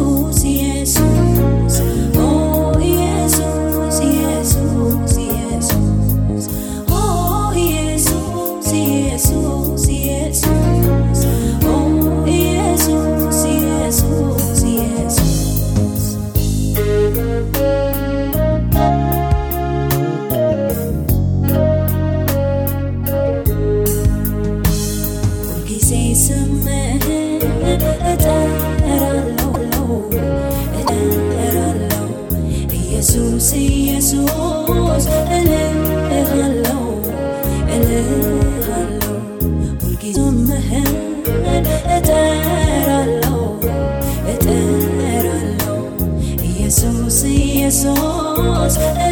Jēzu, Jēzu. Jesus إليها اللوم إليها اللوم كل مهم أترى اللوم أترى اللوم يسوس يسوس إليها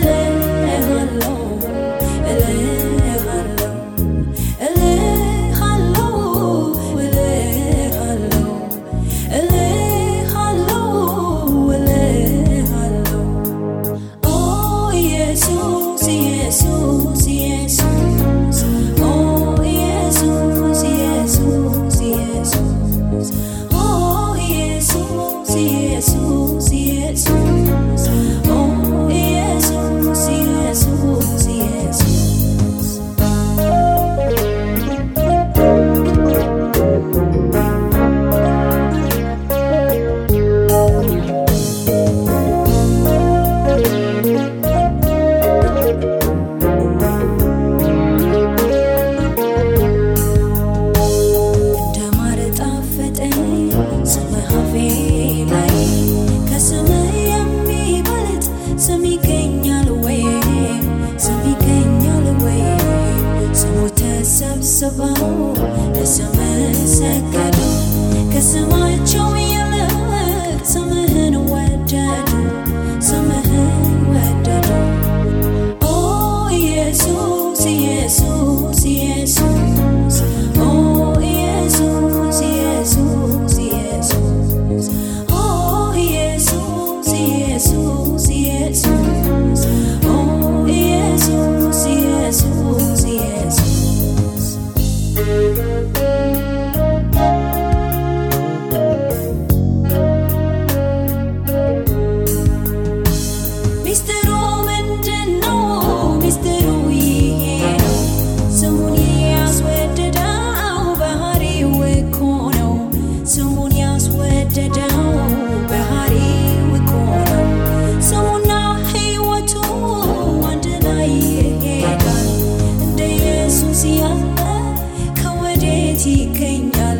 የት ይገኛል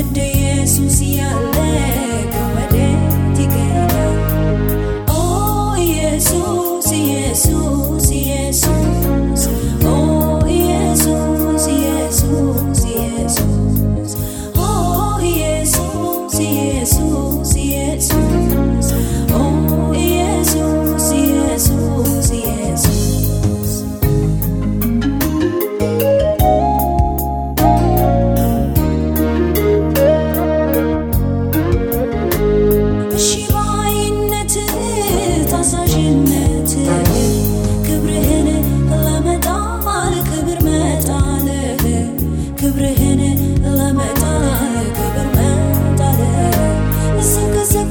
እንደ ኢየሱስ ያለ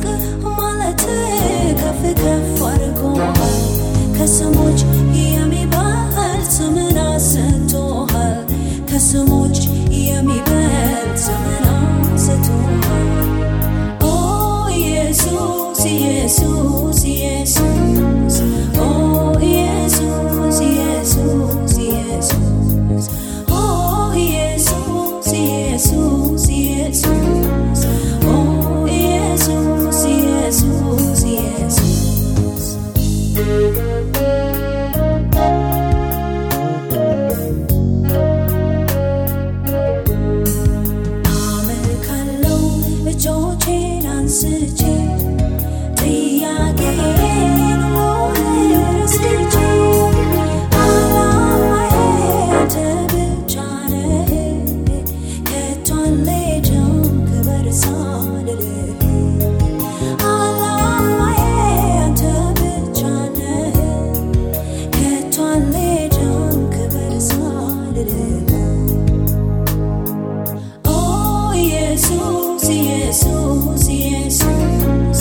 ዝቅ ማለት ከፍ ከፍ አድርጎ ከስሞች የሚበልጥ ስምን አስቶሃል። ከስሞች የሚበልጥ ስምን አስቶሃል። ኢየሱስ ኢየሱስ ኢየሱስ change. Yes. es.